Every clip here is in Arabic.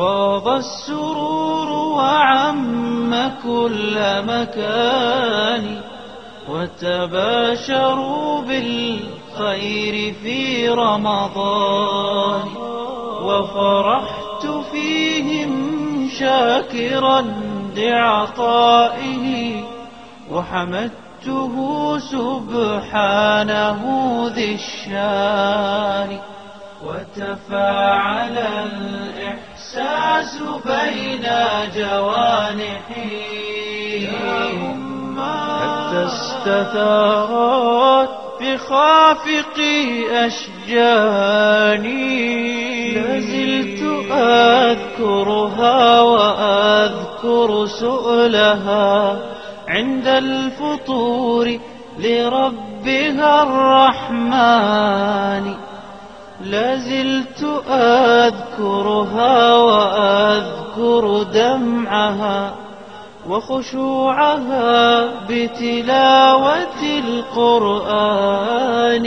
فاض السرور وعم كل مكان وتباشروا بالخير في رمضان وفرحت فيهم شاكرا لعطائه وحمدته سبحانه ذي الشان وتفاعل الإحساس بين جوانحي. حتى استثارت بخافق أشجاني. لازلت أذكرها وأذكر سؤلها عند الفطور لربها الرحمن. لازلت أذكرها وأذكر دمعها وخشوعها بتلاوة القرآن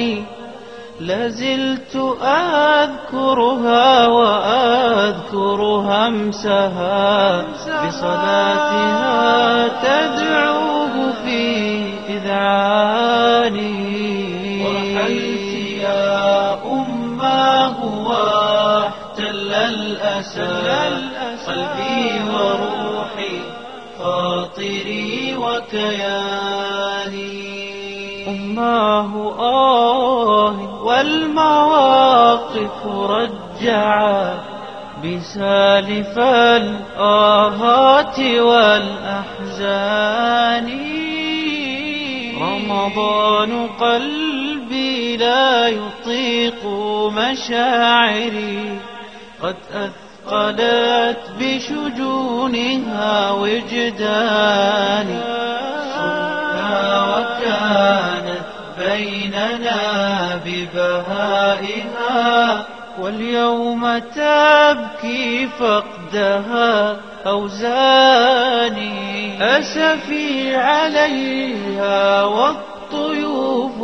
لازلت أذكرها وأذكر همسها بصلاتها تدعوه الأسى قلبي وروحي خاطري وكياني. أماه آه والمواقف رجعا بسالف الآهات والأحزان. رمضان قلبي لا يطيق مشاعري قد أثقلت بشجونها وجداني صرنا وكانت بيننا ببهائها واليوم تبكي فقدها أوزاني. أسفي عليها والطيوف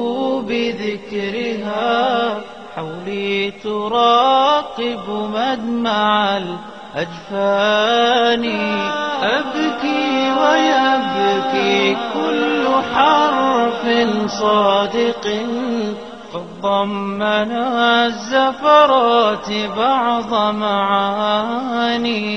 بذكرها. حولي تراقب مدمع الأجفان. أبكي ويبكي كل حرف صادق. قد ضمن الزفرات بعض معاني.